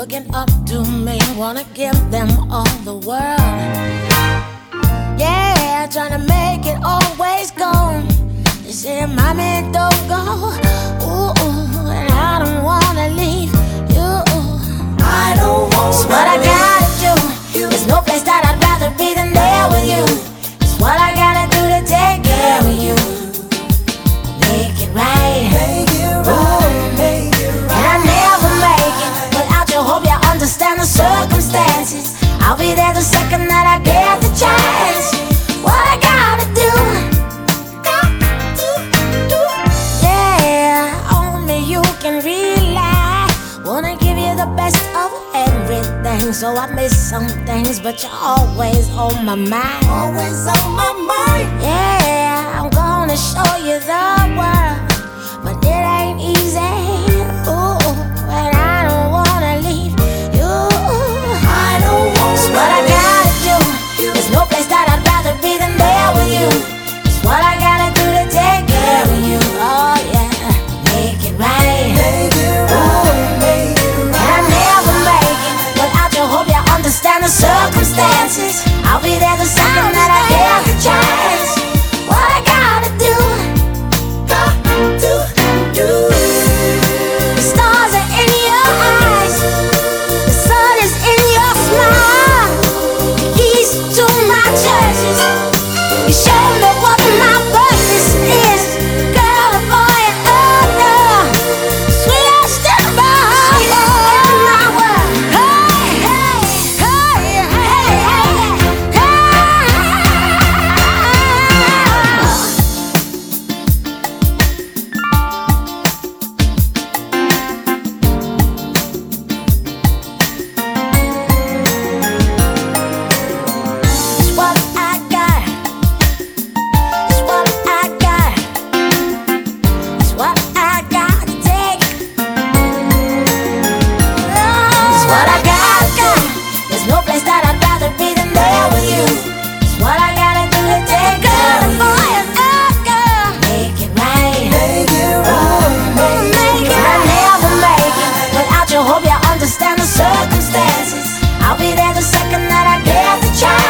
looking up to me, wanna give them all the world. Yeah, trying to make it always go circumstances. I'll be there the second that I get the chance. What I gotta do? Got to do. Yeah, only you can rely. Wanna give you the best of everything, so I miss some things, but you're always on my mind. Always on my mind. Yeah, I'm gonna show you the world. I'll be there. understand the circumstances. I'll be there the second that I get the chance.